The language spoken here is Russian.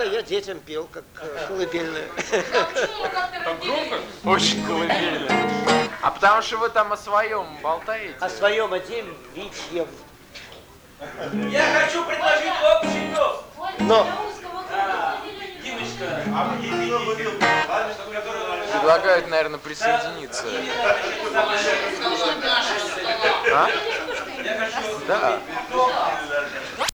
это я детям пел, как э, колыбельную. Так громко? Очень колыбельно. А потому что вы там о своем болтаете? О своем отделе Вичьем. Я хочу предложить общий тост. Но Предлагают, наверное, присоединиться. А? Да.